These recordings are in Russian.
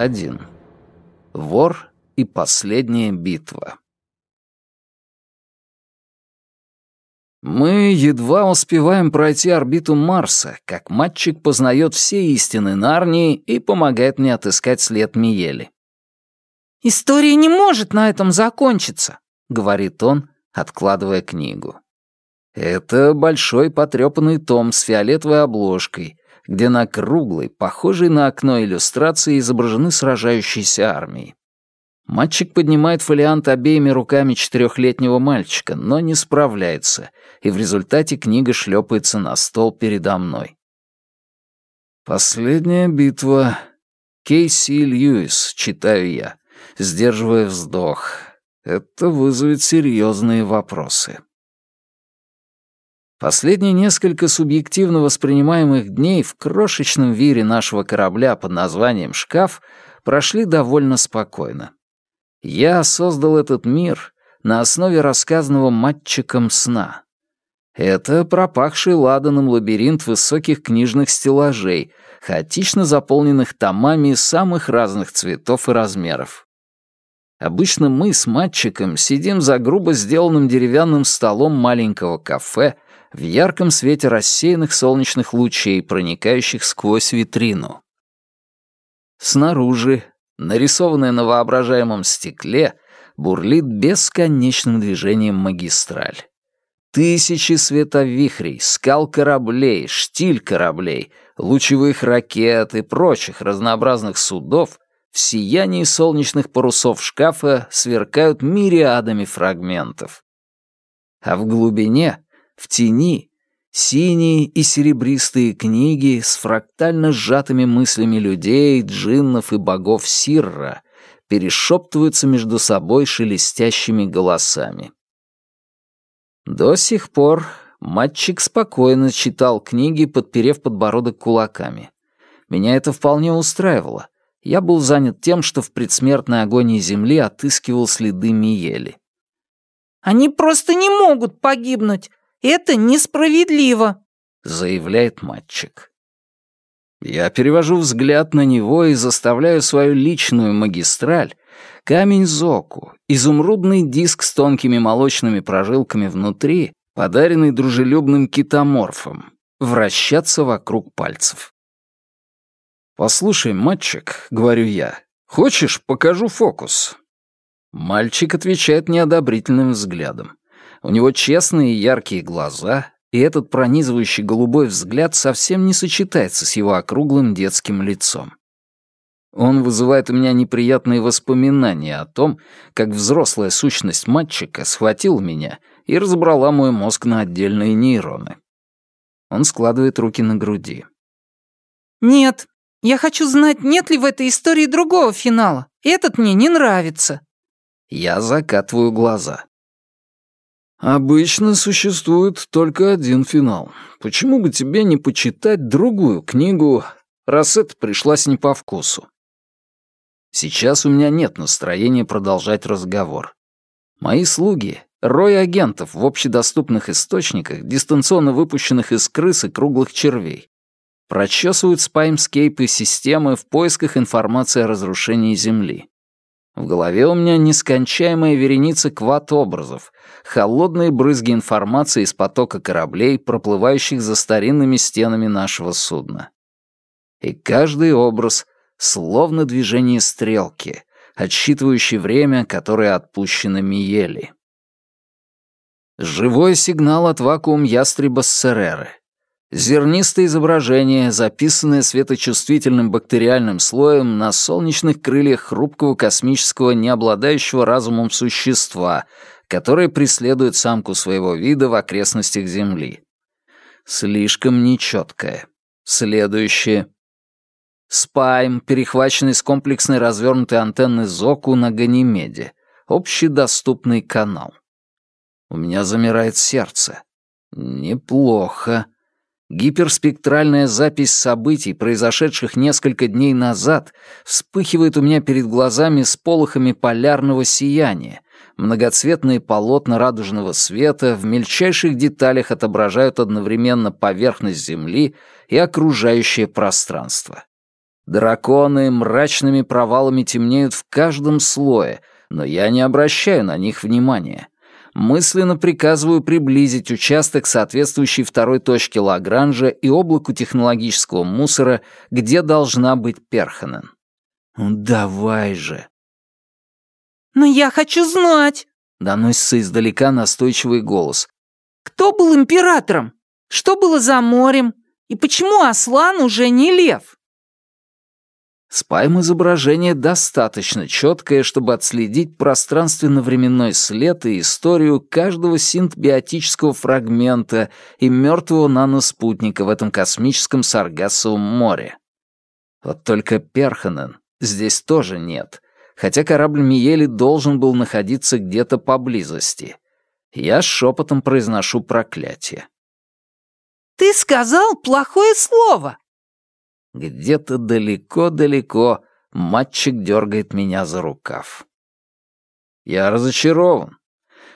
1. Вор и последняя битва. Мы едва успеваем пройти орбиту Марса, как мальчик познает все истины Нарнии и помогает мне отыскать след Миели. «История не может на этом закончиться», — говорит он, откладывая книгу. Это большой потрепанный том с фиолетовой обложкой, где на круглой, похожей на окно иллюстрации изображены сражающиеся армии. Мальчик поднимает фолиант обеими руками четырехлетнего мальчика, но не справляется, и в результате книга шлепается на стол передо мной. «Последняя битва. Кейси Льюис», — читаю я, сдерживая вздох. Это вызовет серьезные вопросы. Последние несколько субъективно воспринимаемых дней в крошечном вире нашего корабля под названием «Шкаф» прошли довольно спокойно. Я создал этот мир на основе рассказанного матчиком сна. Это пропахший ладаном лабиринт высоких книжных стеллажей, хаотично заполненных томами самых разных цветов и размеров. Обычно мы с матчиком сидим за грубо сделанным деревянным столом маленького кафе — в ярком свете рассеянных солнечных лучей, проникающих сквозь витрину. Снаружи, нарисованная на воображаемом стекле, бурлит бесконечным движением магистраль. Тысячи световихрей, скал кораблей, штиль кораблей, лучевых ракет и прочих разнообразных судов в сиянии солнечных парусов шкафа сверкают мириадами фрагментов. А в глубине в тени синие и серебристые книги с фрактально сжатыми мыслями людей, джиннов и богов Сирра перешептываются между собой шелестящими голосами. До сих пор мальчик спокойно читал книги, подперев подбородок кулаками. Меня это вполне устраивало. Я был занят тем, что в предсмертной агонии Земли отыскивал следы Миели. «Они просто не могут погибнуть!» Это несправедливо», — заявляет мальчик. Я перевожу взгляд на него и заставляю свою личную магистраль, камень Зоку, изумрудный диск с тонкими молочными прожилками внутри, подаренный дружелюбным китоморфом, вращаться вокруг пальцев. «Послушай, мальчик», — говорю я, — «хочешь, покажу фокус?» Мальчик отвечает неодобрительным взглядом. У него честные яркие глаза, и этот пронизывающий голубой взгляд совсем не сочетается с его округлым детским лицом. Он вызывает у меня неприятные воспоминания о том, как взрослая сущность мальчика схватила меня и разобрала мой мозг на отдельные нейроны. Он складывает руки на груди. «Нет, я хочу знать, нет ли в этой истории другого финала. Этот мне не нравится». Я закатываю глаза. Обычно существует только один финал. Почему бы тебе не почитать другую книгу, раз это пришлась не по вкусу? Сейчас у меня нет настроения продолжать разговор. Мои слуги — рой агентов в общедоступных источниках, дистанционно выпущенных из крыс и круглых червей. Прочесывают спаймскейпы системы в поисках информации о разрушении Земли. В голове у меня нескончаемая вереница квад-образов, холодные брызги информации из потока кораблей, проплывающих за старинными стенами нашего судна. И каждый образ словно движение стрелки, отсчитывающей время, которое отпущено Миели. Живой сигнал от вакуум ястреба Сцереры. Зернистое изображение, записанное светочувствительным бактериальным слоем на солнечных крыльях хрупкого космического, не обладающего разумом существа, которое преследует самку своего вида в окрестностях Земли. Слишком нечеткое. Следующее. Спайм, перехваченный с комплексной развернутой антенны Зоку на Ганимеде. Общедоступный канал. У меня замирает сердце. Неплохо. Гиперспектральная запись событий, произошедших несколько дней назад, вспыхивает у меня перед глазами с полохами полярного сияния. Многоцветные полотна радужного света в мельчайших деталях отображают одновременно поверхность Земли и окружающее пространство. Драконы мрачными провалами темнеют в каждом слое, но я не обращаю на них внимания. Мысленно приказываю приблизить участок, соответствующий второй точке Лагранжа и облаку технологического мусора, где должна быть Перханен. Ну давай же. «Но я хочу знать!» — доносится издалека настойчивый голос. «Кто был императором? Что было за морем? И почему Аслан уже не лев?» Спайм-изображение достаточно четкое, чтобы отследить пространственно-временной след и историю каждого синтбиотического фрагмента и мертвого наноспутника в этом космическом Саргассовом море. Вот только Перханен здесь тоже нет, хотя корабль Миели должен был находиться где-то поблизости. Я шепотом произношу проклятие. «Ты сказал плохое слово!» Где-то далеко-далеко мальчик дергает меня за рукав. Я разочарован.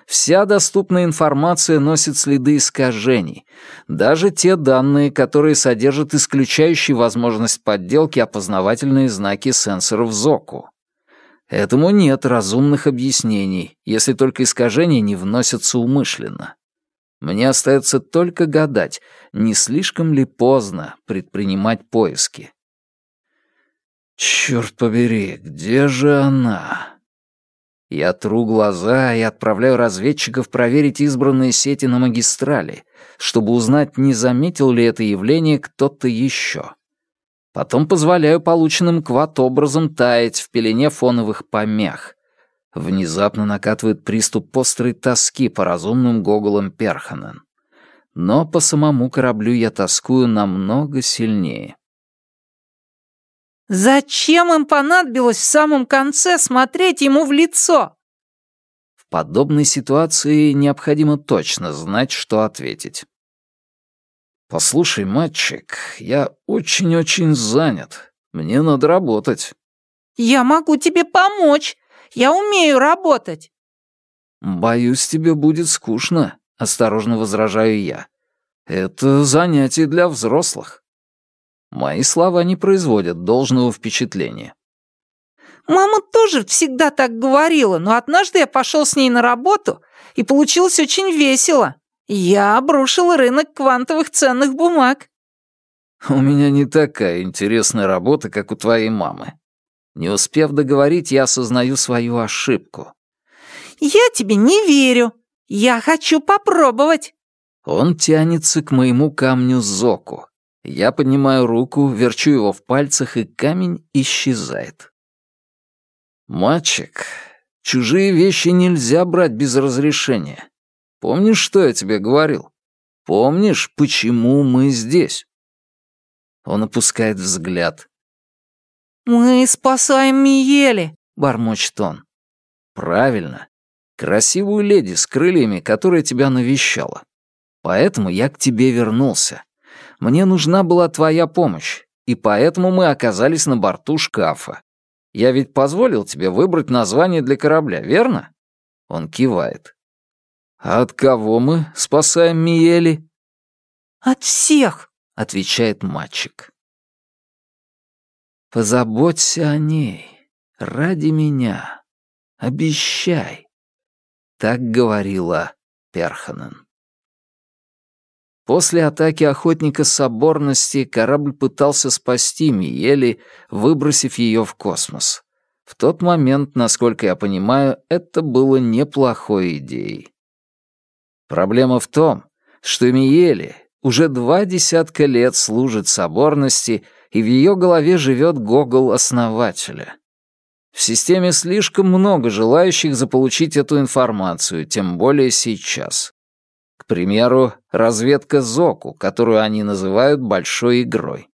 Вся доступная информация носит следы искажений, даже те данные, которые содержат исключающие возможность подделки опознавательные знаки сенсоров ЗОКу. Этому нет разумных объяснений, если только искажения не вносятся умышленно. Мне остается только гадать, не слишком ли поздно предпринимать поиски. Черт побери, где же она? Я тру глаза и отправляю разведчиков проверить избранные сети на магистрали, чтобы узнать, не заметил ли это явление кто-то еще. Потом позволяю полученным квад-образом таять в пелене фоновых помех. Внезапно накатывает приступ острой тоски по разумным гоголам Перханен. Но по самому кораблю я тоскую намного сильнее. «Зачем им понадобилось в самом конце смотреть ему в лицо?» В подобной ситуации необходимо точно знать, что ответить. «Послушай, мальчик, я очень-очень занят. Мне надо работать». «Я могу тебе помочь. Я умею работать». «Боюсь, тебе будет скучно», — осторожно возражаю я. «Это занятие для взрослых». Мои слова не производят должного впечатления. «Мама тоже всегда так говорила, но однажды я пошел с ней на работу, и получилось очень весело. Я обрушил рынок квантовых ценных бумаг». «У меня не такая интересная работа, как у твоей мамы», не успев договорить, я осознаю свою ошибку. «Я тебе не верю. Я хочу попробовать». Он тянется к моему камню Зоку. Я поднимаю руку, верчу его в пальцах, и камень исчезает. «Мальчик, чужие вещи нельзя брать без разрешения. Помнишь, что я тебе говорил? Помнишь, почему мы здесь?» Он опускает взгляд. «Мы спасаем Миели», — бормочет он. «Правильно. Красивую леди с крыльями, которая тебя навещала. Поэтому я к тебе вернулся. Мне нужна была твоя помощь, и поэтому мы оказались на борту шкафа. Я ведь позволил тебе выбрать название для корабля, верно?» Он кивает. «А от кого мы спасаем Миели?» «От всех», — отвечает мальчик. Позаботься о ней. Ради меня. Обещай. Так говорила Перханен. После атаки охотника соборности корабль пытался спасти Миели, выбросив ее в космос. В тот момент, насколько я понимаю, это было неплохой идеей. Проблема в том, что Миели уже два десятка лет служит соборности и в ее голове живет гогол основателя. В системе слишком много желающих заполучить эту информацию, тем более сейчас. К примеру, разведка Зоку, которую они называют «большой игрой».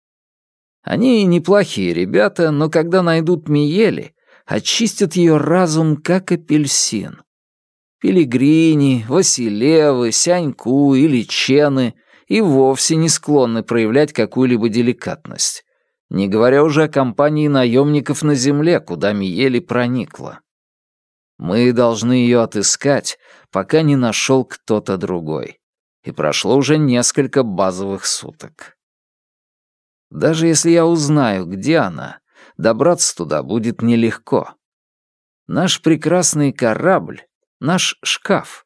Они неплохие ребята, но когда найдут Миели, очистят ее разум, как апельсин. Пилигрини, Василевы, Сяньку или Чены и вовсе не склонны проявлять какую-либо деликатность не говоря уже о компании наемников на земле, куда Миели проникла. Мы должны ее отыскать, пока не нашел кто-то другой. И прошло уже несколько базовых суток. Даже если я узнаю, где она, добраться туда будет нелегко. Наш прекрасный корабль, наш шкаф —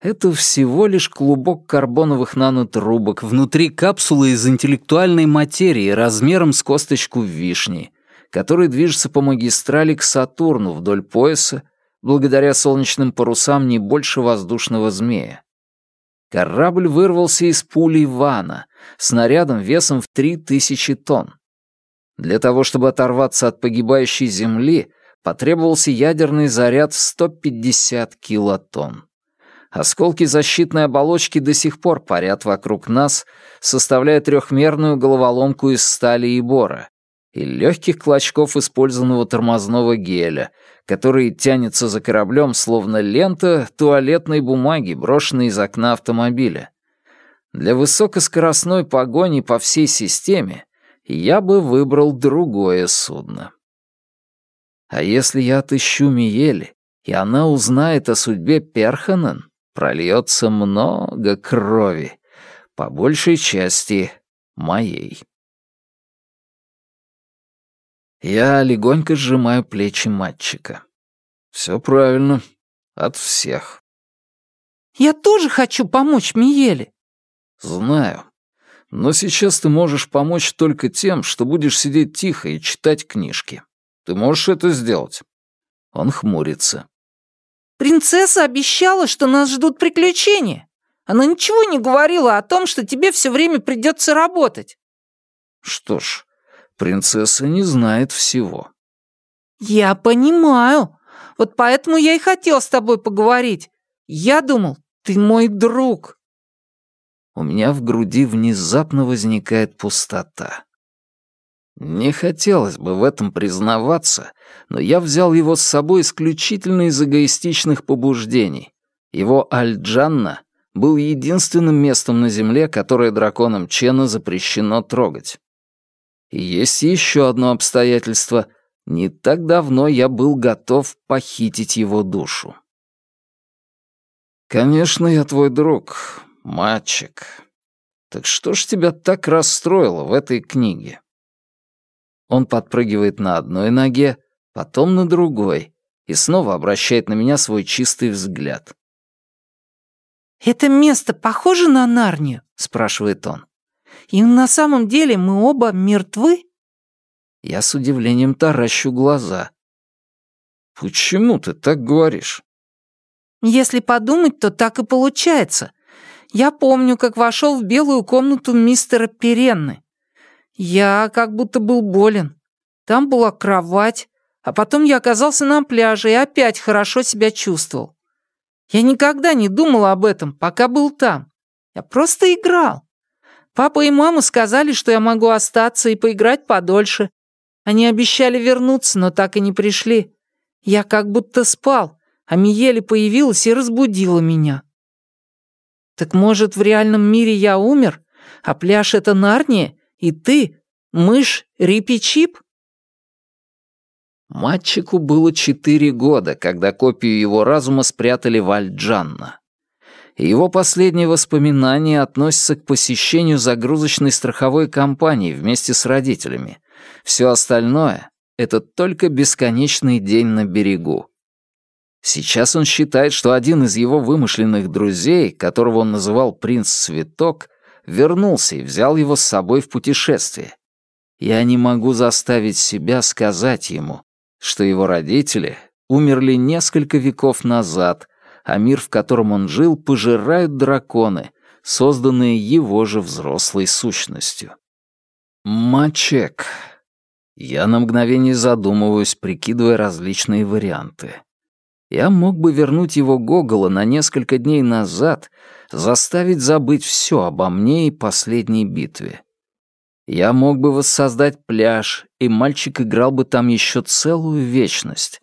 это всего лишь клубок карбоновых нанотрубок внутри капсулы из интеллектуальной материи размером с косточку вишни, который движется по магистрали к Сатурну вдоль пояса, благодаря солнечным парусам не больше воздушного змея. Корабль вырвался из пули Ивана, снарядом весом в 3000 тонн. Для того, чтобы оторваться от погибающей Земли, потребовался ядерный заряд в 150 килотонн. Осколки защитной оболочки до сих пор парят вокруг нас, составляя трехмерную головоломку из стали и бора, и легких клочков использованного тормозного геля, который тянется за кораблем, словно лента туалетной бумаги, брошенной из окна автомобиля. Для высокоскоростной погони по всей системе я бы выбрал другое судно. А если я отыщу Миели, и она узнает о судьбе Перханен, прольется много крови, по большей части моей. Я легонько сжимаю плечи мальчика. Все правильно. От всех. Я тоже хочу помочь Миеле. Знаю. Но сейчас ты можешь помочь только тем, что будешь сидеть тихо и читать книжки. Ты можешь это сделать?» Он хмурится. «Принцесса обещала, что нас ждут приключения. Она ничего не говорила о том, что тебе все время придется работать». «Что ж, принцесса не знает всего». «Я понимаю. Вот поэтому я и хотел с тобой поговорить. Я думал, ты мой друг». У меня в груди внезапно возникает пустота. Не хотелось бы в этом признаваться, но я взял его с собой исключительно из эгоистичных побуждений. Его Альджанна был единственным местом на Земле, которое драконам Чена запрещено трогать. И есть еще одно обстоятельство. Не так давно я был готов похитить его душу. «Конечно, я твой друг, мальчик. Так что ж тебя так расстроило в этой книге?» Он подпрыгивает на одной ноге, потом на другой и снова обращает на меня свой чистый взгляд. «Это место похоже на Нарнию?» — спрашивает он. «И на самом деле мы оба мертвы?» Я с удивлением таращу глаза. «Почему ты так говоришь?» «Если подумать, то так и получается. Я помню, как вошел в белую комнату мистера Перенны. Я как будто был болен. Там была кровать, а потом я оказался на пляже и опять хорошо себя чувствовал. Я никогда не думал об этом, пока был там. Я просто играл. Папа и мама сказали, что я могу остаться и поиграть подольше. Они обещали вернуться, но так и не пришли. Я как будто спал, а Миеле появилась и разбудила меня. Так может, в реальном мире я умер, а пляж — это Нарния, и ты — мышь Рипи-Чип?» Мальчику было четыре года, когда копию его разума спрятали в Альджанна. Его последние воспоминания относятся к посещению загрузочной страховой компании вместе с родителями. Все остальное — это только бесконечный день на берегу. Сейчас он считает, что один из его вымышленных друзей, которого он называл «принц Цветок», вернулся и взял его с собой в путешествие. Я не могу заставить себя сказать ему, что его родители умерли несколько веков назад, а мир, в котором он жил, пожирают драконы, созданные его же взрослой сущностью. Мачек. Я на мгновение задумываюсь, прикидывая различные варианты. Я мог бы вернуть его Гогола на несколько дней назад, заставить забыть все обо мне и последней битве. Я мог бы воссоздать пляж, и мальчик играл бы там еще целую вечность.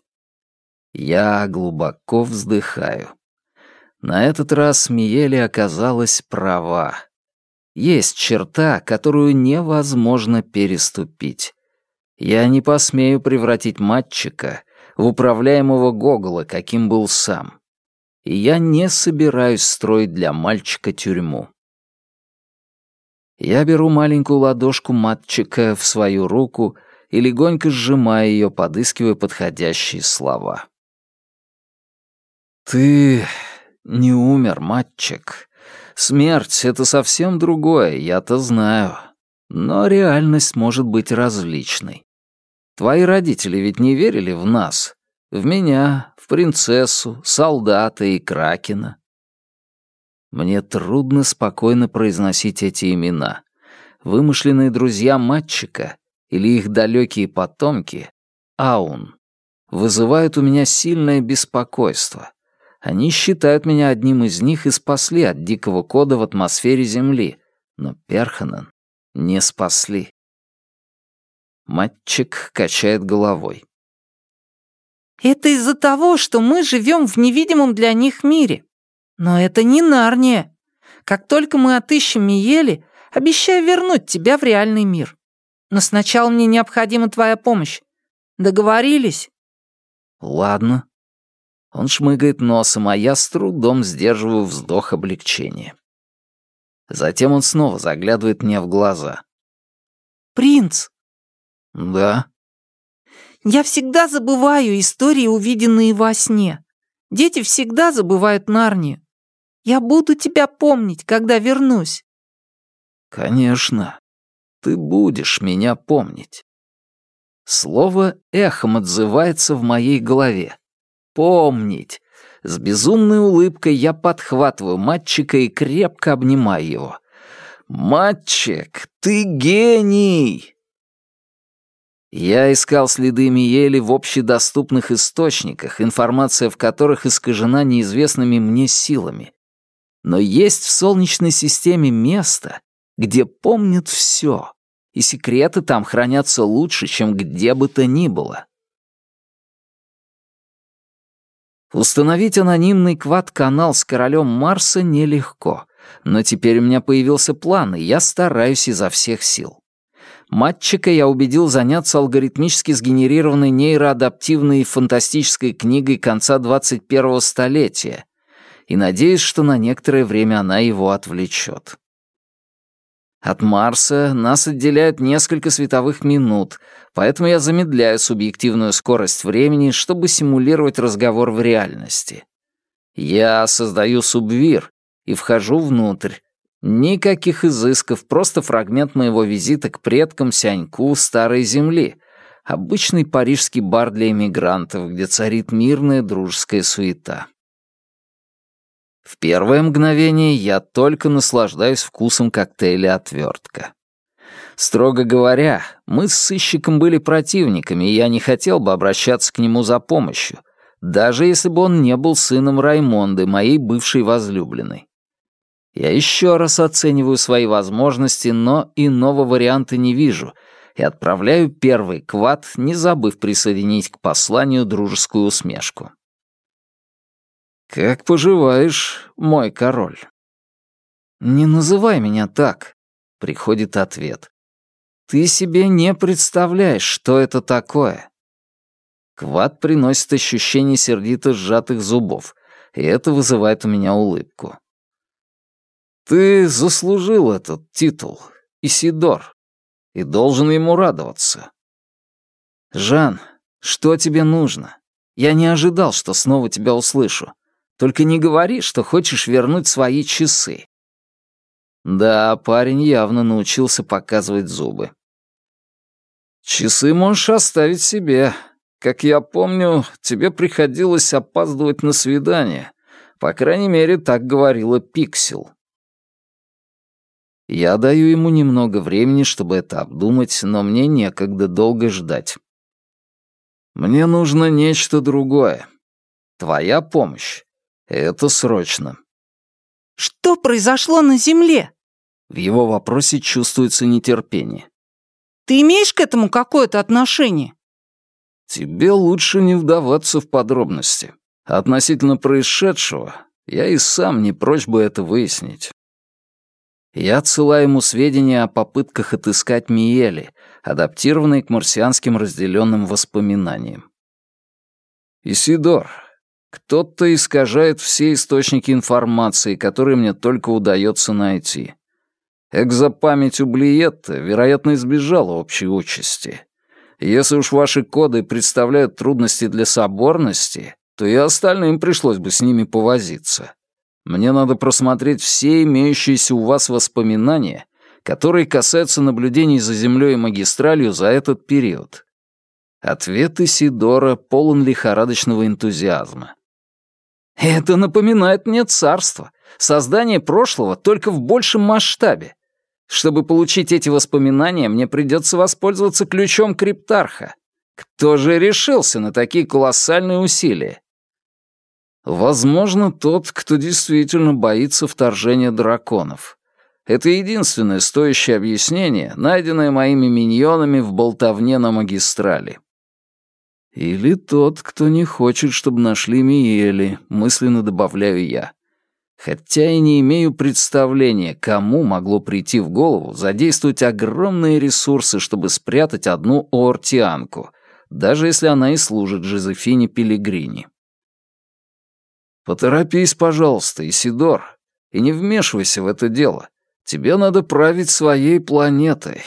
Я глубоко вздыхаю. На этот раз Миели оказалась права. Есть черта, которую невозможно переступить. Я не посмею превратить мальчика в управляемого Гогола, каким был сам. И я не собираюсь строить для мальчика тюрьму. Я беру маленькую ладошку матчика в свою руку и легонько сжимаю ее, подыскивая подходящие слова. «Ты не умер, матчик. Смерть — это совсем другое, я-то знаю. Но реальность может быть различной. Твои родители ведь не верили в нас, в меня, в принцессу, солдата и кракена. Мне трудно спокойно произносить эти имена. Вымышленные друзья матчика или их далекие потомки, Аун, вызывают у меня сильное беспокойство. Они считают меня одним из них и спасли от дикого кода в атмосфере Земли, но Перханен не спасли. Матчик качает головой. «Это из-за того, что мы живем в невидимом для них мире. Но это не Нарния. Как только мы отыщем Миели, обещаю вернуть тебя в реальный мир. Но сначала мне необходима твоя помощь. Договорились?» «Ладно». Он шмыгает носом, а я с трудом сдерживаю вздох облегчения. Затем он снова заглядывает мне в глаза. «Принц!» «Да?» «Я всегда забываю истории, увиденные во сне. Дети всегда забывают Нарнию. Я буду тебя помнить, когда вернусь». «Конечно, ты будешь меня помнить». Слово эхом отзывается в моей голове. «Помнить». С безумной улыбкой я подхватываю мальчика и крепко обнимаю его. «Матчик, ты гений!» Я искал следы Миели в общедоступных источниках, информация в которых искажена неизвестными мне силами. Но есть в Солнечной системе место, где помнят все, и секреты там хранятся лучше, чем где бы то ни было. Установить анонимный квад-канал с королем Марса нелегко, но теперь у меня появился план, и я стараюсь изо всех сил. Матчика я убедил заняться алгоритмически сгенерированной нейроадаптивной фантастической книгой конца 21-го столетия, и надеюсь, что на некоторое время она его отвлечет. От Марса нас отделяют несколько световых минут, поэтому я замедляю субъективную скорость времени, чтобы симулировать разговор в реальности. Я создаю субвир и вхожу внутрь. Никаких изысков, просто фрагмент моего визита к предкам Сяньку Старой Земли. Обычный парижский бар для эмигрантов, где царит мирная дружеская суета. В первое мгновение я только наслаждаюсь вкусом коктейля «Отвертка». Строго говоря, мы с сыщиком были противниками, и я не хотел бы обращаться к нему за помощью, даже если бы он не был сыном Раймонды, моей бывшей возлюбленной. Я еще раз оцениваю свои возможности, но иного варианта не вижу, и отправляю первый квад, не забыв присоединить к посланию дружескую усмешку. «Как поживаешь, мой король?» «Не называй меня так», — приходит ответ. «Ты себе не представляешь, что это такое». Квад приносит ощущение сердито сжатых зубов, и это вызывает у меня улыбку. «Ты заслужил этот титул, Исидор, и должен ему радоваться». «Жан, что тебе нужно? Я не ожидал, что снова тебя услышу. Только не говори, что хочешь вернуть свои часы». Да, парень явно научился показывать зубы. «Часы можешь оставить себе. Как я помню, тебе приходилось опаздывать на свидание. По крайней мере, так говорила Пиксел». Я даю ему немного времени, чтобы это обдумать, но мне некогда долго ждать. Мне нужно нечто другое. Твоя помощь. Это срочно. Что произошло на Земле? В его вопросе чувствуется нетерпение. Ты имеешь к этому какое-то отношение? Тебе лучше не вдаваться в подробности. Относительно происшедшего, я и сам не прочь бы это выяснить. Я отсылаю ему сведения о попытках отыскать Миели, адаптированные к марсианским разделенным воспоминаниям. «Исидор, кто-то искажает все источники информации, которые мне только удается найти. Экзопамять у Блиетта, вероятно, избежала общей участи. Если уж ваши коды представляют трудности для соборности, то и остальным пришлось бы с ними повозиться. Мне надо просмотреть все имеющиеся у вас воспоминания, которые касаются наблюдений за Землей и магистралью за этот период. Ответ Исидора полон лихорадочного энтузиазма. Это напоминает мне царство, создание прошлого только в большем масштабе. Чтобы получить эти воспоминания, мне придется воспользоваться ключом криптарха. Кто же решился на такие колоссальные усилия? Возможно, тот, кто действительно боится вторжения драконов. Это единственное стоящее объяснение, найденное моими миньонами в болтовне на магистрали. Или тот, кто не хочет, чтобы нашли Миели, мысленно добавляю я. Хотя и не имею представления, кому могло прийти в голову задействовать огромные ресурсы, чтобы спрятать одну оортианку, даже если она и служит Жозефине Пилигрини. Поторопись, пожалуйста, Исидор, и не вмешивайся в это дело. Тебе надо править своей планетой.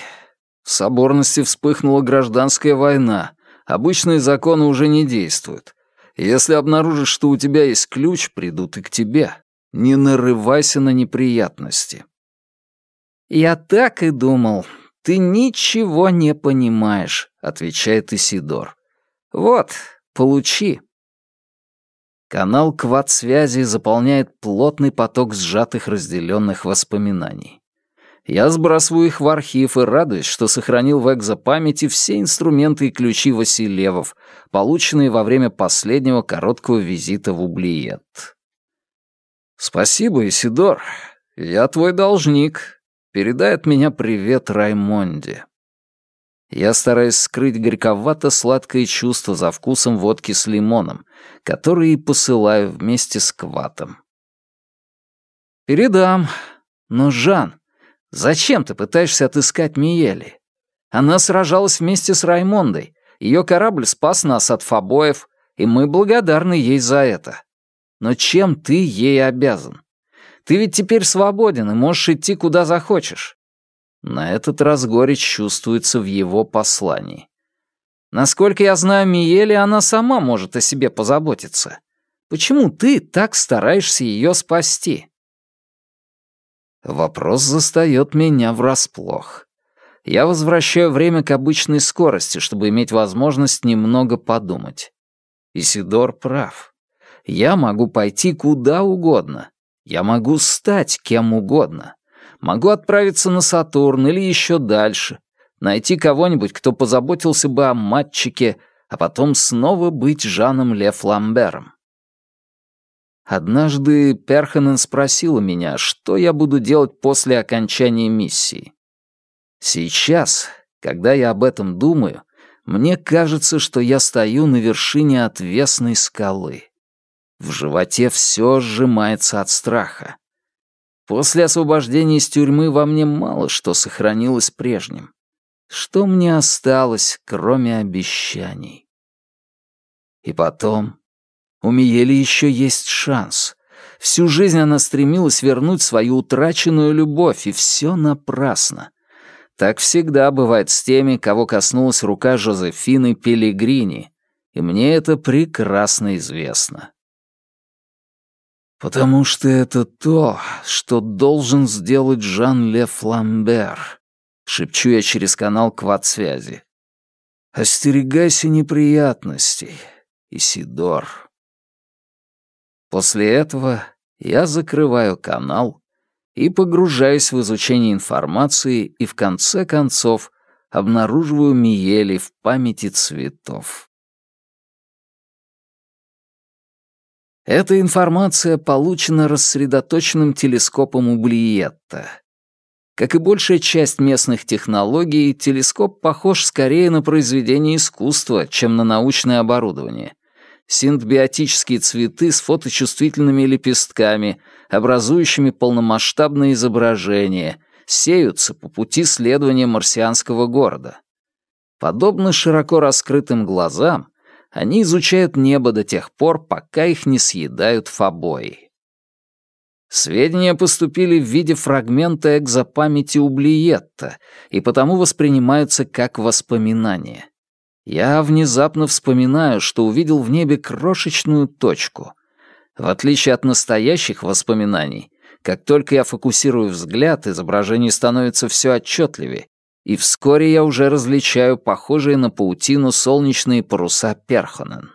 В соборности вспыхнула гражданская война. Обычные законы уже не действуют. Если обнаружишь, что у тебя есть ключ, придут и к тебе. Не нарывайся на неприятности. «Я так и думал. Ты ничего не понимаешь», — отвечает Исидор. «Вот, получи». Канал квад-связи заполняет плотный поток сжатых разделенных воспоминаний. Я сбрасываю их в архив и радуюсь, что сохранил в экзопамяти все инструменты и ключи Василевов, полученные во время последнего короткого визита в Ублиет. «Спасибо, Исидор. Я твой должник. Передай от меня привет Раймонде». Я стараюсь скрыть горьковато-сладкое чувство за вкусом водки с лимоном, который и посылаю вместе с кватом. «Передам. Но, Жан, зачем ты пытаешься отыскать Миели? Она сражалась вместе с Раймондой. Ее корабль спас нас от фобоев, и мы благодарны ей за это. Но чем ты ей обязан? Ты ведь теперь свободен и можешь идти куда захочешь. На этот раз горечь чувствуется в его послании. Насколько я знаю Миели, она сама может о себе позаботиться. Почему ты так стараешься ее спасти? Вопрос застаёт меня врасплох. Я возвращаю время к обычной скорости, чтобы иметь возможность немного подумать. Исидор прав. Я могу пойти куда угодно. Я могу стать кем угодно. Могу отправиться на Сатурн или еще дальше, найти кого-нибудь, кто позаботился бы о матчике, а потом снова быть Жаном Ле Фламбером. Однажды Перханен спросила меня, что я буду делать после окончания миссии. Сейчас, когда я об этом думаю, мне кажется, что я стою на вершине отвесной скалы. В животе все сжимается от страха. После освобождения из тюрьмы во мне мало что сохранилось прежним. Что мне осталось, кроме обещаний? И потом, у Миели еще есть шанс. Всю жизнь она стремилась вернуть свою утраченную любовь, и все напрасно. Так всегда бывает с теми, кого коснулась рука Жозефины Пелигрини, и мне это прекрасно известно. «Потому что это то, что должен сделать Жан-Ле Фламбер», — шепчу я через канал квад-связи. «Остерегайся неприятностей, Исидор». После этого я закрываю канал и погружаюсь в изучение информации и в конце концов обнаруживаю Миели в памяти цветов. Эта информация получена рассредоточенным телескопом Ублиетта. Как и большая часть местных технологий, телескоп похож скорее на произведение искусства, чем на научное оборудование. Синтбиотические цветы с фоточувствительными лепестками, образующими полномасштабное изображение, сеются по пути следования марсианского города. Подобно широко раскрытым глазам, они изучают небо до тех пор, пока их не съедают фобои. Сведения поступили в виде фрагмента экзопамяти Ублиетта и потому воспринимаются как воспоминания. Я внезапно вспоминаю, что увидел в небе крошечную точку. В отличие от настоящих воспоминаний, как только я фокусирую взгляд, изображение становится все отчетливее, и вскоре я уже различаю похожие на паутину солнечные паруса Перхонен.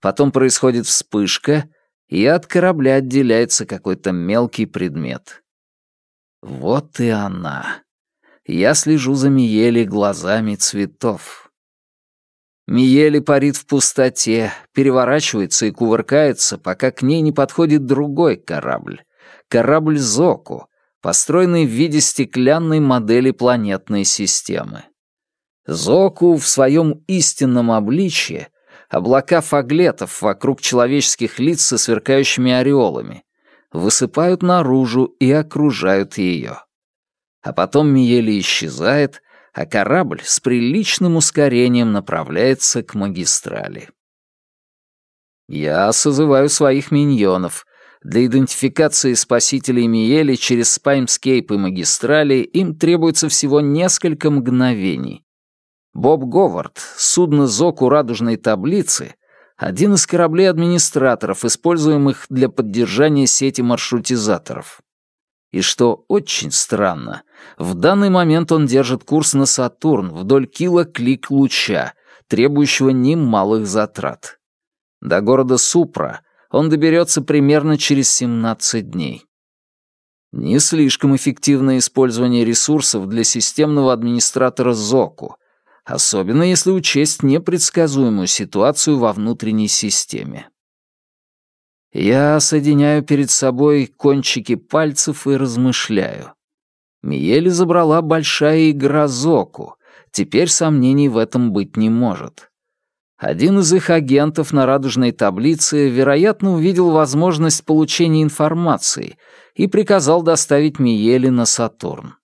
Потом происходит вспышка, и от корабля отделяется какой-то мелкий предмет. Вот и она. Я слежу за Миели глазами цветов. Миели парит в пустоте, переворачивается и кувыркается, пока к ней не подходит другой корабль. Корабль Зоку, построенный в виде стеклянной модели планетной системы. Зоку в своем истинном обличье облака фаглетов вокруг человеческих лиц со сверкающими ореолами, высыпают наружу и окружают ее. А потом Миели исчезает, а корабль с приличным ускорением направляется к магистрали. Я созываю своих миньонов. Для идентификации спасителей Миели через Спаймскейп и магистрали им требуется всего несколько мгновений. Боб Говард, судно зоку радужной таблицы, один из кораблей-администраторов, используемых для поддержания сети маршрутизаторов. И что очень странно, в данный момент он держит курс на Сатурн вдоль килоклик-луча, требующего немалых затрат. До города Супра он доберется примерно через 17 дней. Не слишком эффективное использование ресурсов для системного администратора ЗОКу, особенно если учесть непредсказуемую ситуацию во внутренней системе. Я соединяю перед собой кончики пальцев и размышляю. Миели забрала большая игра Зоку, теперь сомнений в этом быть не может. Один из их агентов на радужной таблице, вероятно, увидел возможность получения информации и приказал доставить Миели на Сатурн.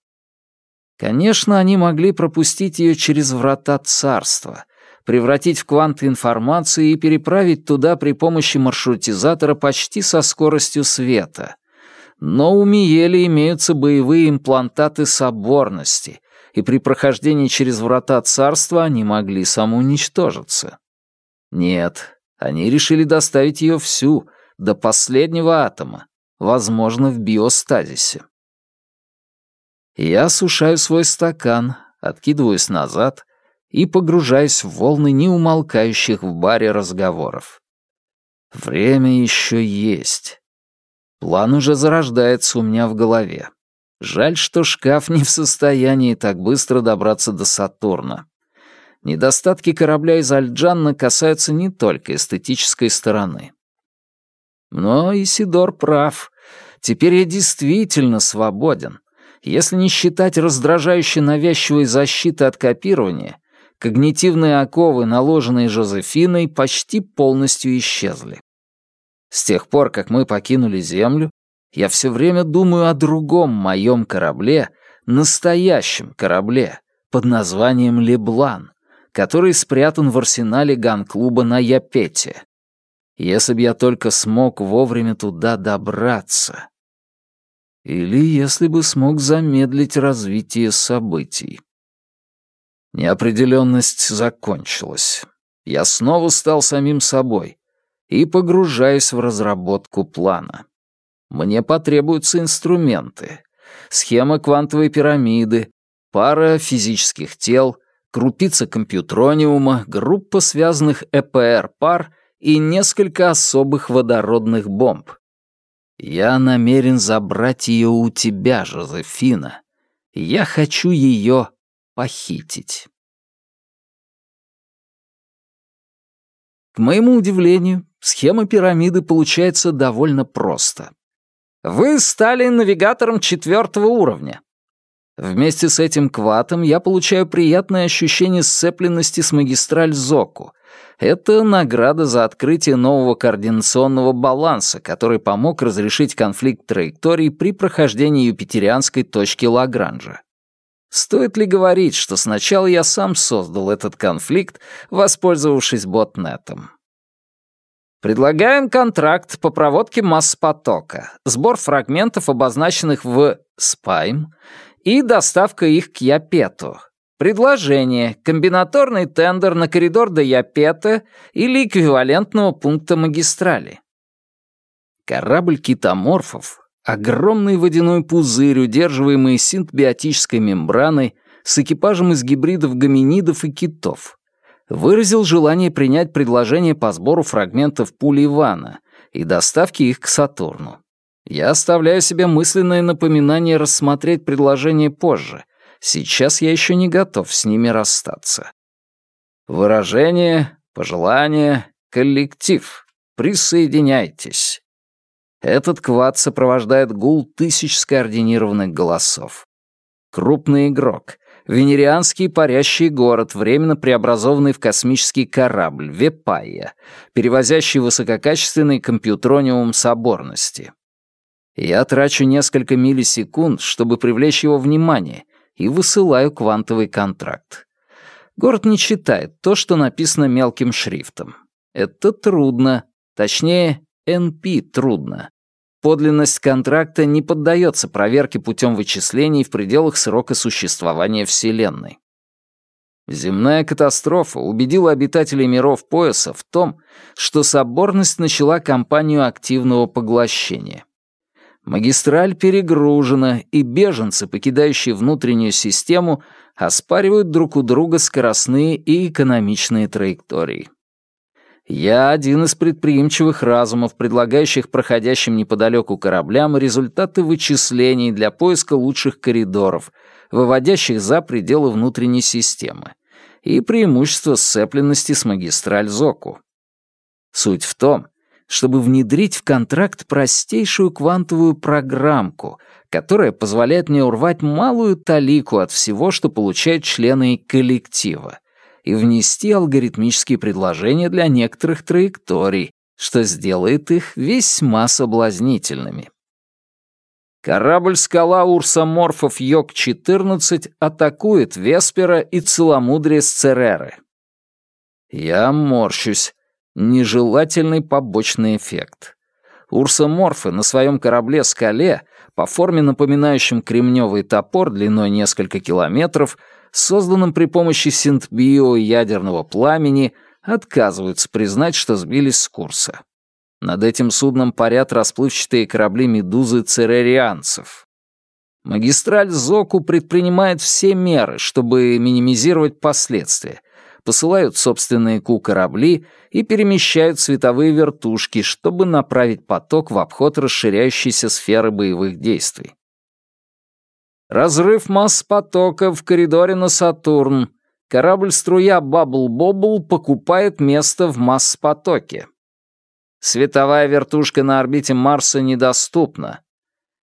Конечно, они могли пропустить ее через врата царства, превратить в кванты информации и переправить туда при помощи маршрутизатора почти со скоростью света. Но у Миели имеются боевые имплантаты соборности, и при прохождении через врата царства они могли самоуничтожиться. Нет, они решили доставить ее всю, до последнего атома, возможно, в биостазисе. Я осушаю свой стакан, откидываюсь назад и погружаюсь в волны неумолкающих в баре разговоров. Время еще есть. План уже зарождается у меня в голове. Жаль, что шкаф не в состоянии так быстро добраться до Сатурна. Недостатки корабля из Альджанна касаются не только эстетической стороны. Но Исидор прав. Теперь я действительно свободен. Если не считать раздражающей навязчивой защиты от копирования, когнитивные оковы, наложенные Жозефиной, почти полностью исчезли. С тех пор, как мы покинули Землю, я все время думаю о другом моем корабле, настоящем корабле, под названием «Леблан», который спрятан в арсенале ган-клуба на Япете. Если б я только смог вовремя туда добраться. Или если бы смог замедлить развитие событий. Неопределенность закончилась. Я снова стал самим собой и погружаюсь в разработку плана. Мне потребуются инструменты. Схема квантовой пирамиды, пара физических тел, крупица компьютрониума, группа связанных ЭПР-пар и несколько особых водородных бомб. Я намерен забрать ее у тебя, Жозефина. Я хочу ее похитить. К моему удивлению, схема пирамиды получается довольно просто. Вы стали навигатором четвертого уровня. Вместе с этим кватом я получаю приятное ощущение сцепленности с магистраль Зоку, это награда за открытие нового координационного баланса, который помог разрешить конфликт траекторий при прохождении юпитерианской точки Лагранжа. Стоит ли говорить, что сначала я сам создал этот конфликт, воспользовавшись ботнетом? Предлагаем контракт по проводке масс-потока, сбор фрагментов, обозначенных в «Спайм», и доставка их к Япету. Предложение — комбинаторный тендер на коридор до Япета или эквивалентного пункта магистрали. Корабль китоморфов — огромный водяной пузырь, удерживаемый синтбиотической мембраной, с экипажем из гибридов гоминидов и китов. Выразил желание принять предложение по сбору фрагментов пули Ивана и доставке их к Сатурну. Я оставляю себе мысленное напоминание рассмотреть предложение позже. Сейчас я еще не готов с ними расстаться. Выражение, пожелание, коллектив. Присоединяйтесь. Этот квад сопровождает гул тысяч скоординированных голосов. Крупный игрок, венерианский парящий город, временно преобразованный в космический корабль, Вепайя, перевозящий высококачественный компьютрониум соборности. Я трачу несколько миллисекунд, чтобы привлечь его внимание, и высылаю квантовый контракт. Город не читает то, что написано мелким шрифтом. Это трудно. Точнее, NP трудно. Подлинность контракта не поддается проверке путем вычислений в пределах срока существования Вселенной. Земная катастрофа убедила обитателей миров пояса в том, что соборность начала кампанию активного поглощения. Магистраль перегружена, и беженцы, покидающие внутреннюю систему, оспаривают друг у друга скоростные и экономичные траектории. Я один из предприимчивых разумов, предлагающих проходящим неподалеку кораблям результаты вычислений для поиска лучших коридоров, выводящих за пределы внутренней системы, и преимущество сцепленности с магистраль Зоку. Суть в том, чтобы внедрить в контракт простейшую квантовую программку, которая позволяет мне урвать малую талику от всего, что получают члены коллектива, и внести алгоритмические предложения для некоторых траекторий, что сделает их весьма соблазнительными. Корабль «Скала Урсоморфов Йог-14» атакует Веспера и Целомудрие Сцереры. Я морщусь. Нежелательный побочный эффект. Урсоморфы на своем корабле-скале, по форме напоминающем кремневый топор длиной несколько километров, созданном при помощи синтбио ядерного пламени, отказываются признать, что сбились с курса. Над этим судном парят расплывчатые корабли «Медузы» церерианцев. Магистраль Зоку предпринимает все меры, чтобы минимизировать последствия — посылают собственные ку-корабли и перемещают световые вертушки, чтобы направить поток в обход расширяющейся сферы боевых действий. Разрыв масс потока в коридоре на Сатурн. Корабль-струя Бабл-Бобл покупает место в масс-потоке. Световая вертушка на орбите Марса недоступна.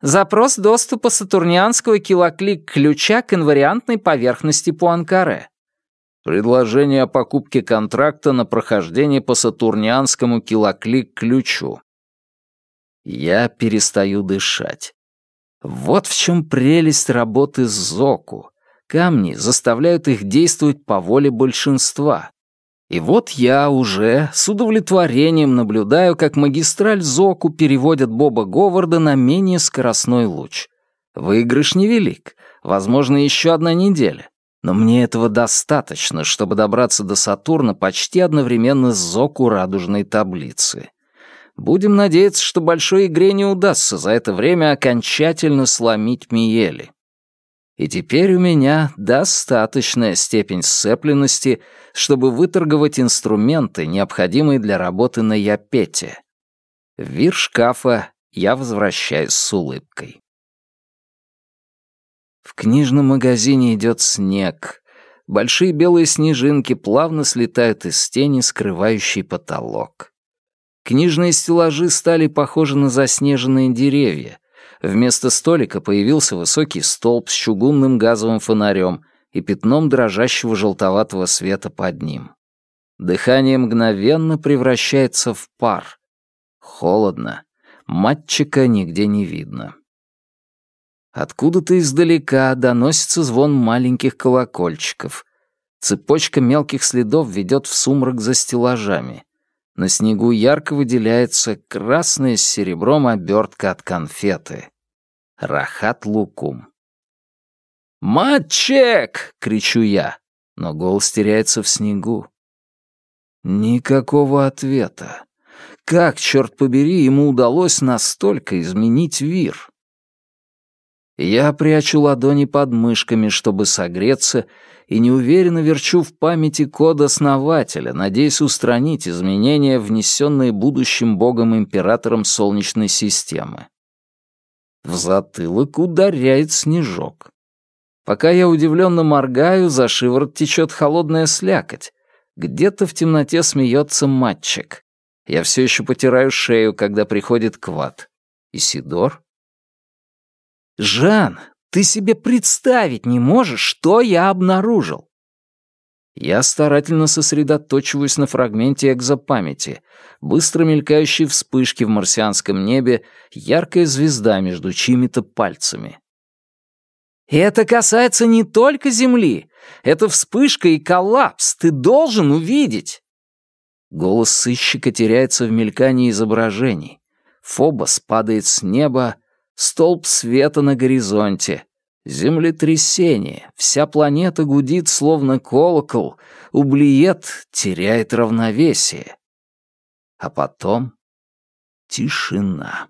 Запрос доступа сатурнианского килоклик-ключа к инвариантной поверхности Пуанкаре. Предложение о покупке контракта на прохождение по сатурнианскому килоклик-ключу. Я перестаю дышать. Вот в чем прелесть работы с Зоку. Камни заставляют их действовать по воле большинства. И вот я уже с удовлетворением наблюдаю, как магистраль Зоку переводят Боба Говарда на менее скоростной луч. Выигрыш невелик, возможно, еще одна неделя. Но мне этого достаточно, чтобы добраться до Сатурна почти одновременно с Зоку радужной таблицы. Будем надеяться, что большой игре не удастся за это время окончательно сломить Миели. И теперь у меня достаточная степень сцепленности, чтобы выторговать инструменты, необходимые для работы на Япете. В вир шкафа я возвращаюсь с улыбкой. В книжном магазине идет снег. Большие белые снежинки плавно слетают из тени, скрывающей потолок. Книжные стеллажи стали похожи на заснеженные деревья. Вместо столика появился высокий столб с чугунным газовым фонарем и пятном дрожащего желтоватого света под ним. Дыхание мгновенно превращается в пар. Холодно. Матчика нигде не видно. Откуда-то издалека доносится звон маленьких колокольчиков. Цепочка мелких следов ведет в сумрак за стеллажами. На снегу ярко выделяется красная с серебром обертка от конфеты. Рахат Лукум. «Матчек!» — кричу я, но голос теряется в снегу. Никакого ответа. Как, черт побери, ему удалось настолько изменить Вир? Я прячу ладони под мышками, чтобы согреться, и неуверенно верчу в памяти код основателя, надеясь устранить изменения, внесенные будущим богом-императором Солнечной системы. В затылок ударяет снежок. Пока я удивленно моргаю, за шиворот течет холодная слякоть. Где-то в темноте смеется матчик. Я все еще потираю шею, когда приходит Квад. Исидор? «Жан, ты себе представить не можешь, что я обнаружил!» Я старательно сосредоточиваюсь на фрагменте экзопамяти, быстро мелькающей вспышки в марсианском небе, яркая звезда между чьими-то пальцами. это касается не только Земли. Это вспышка и коллапс. Ты должен увидеть. Голос сыщика теряется в мелькании изображений. Фобос падает с неба, столб света на горизонте. Землетрясение, вся планета гудит, словно колокол, ублиет теряет равновесие. А потом тишина.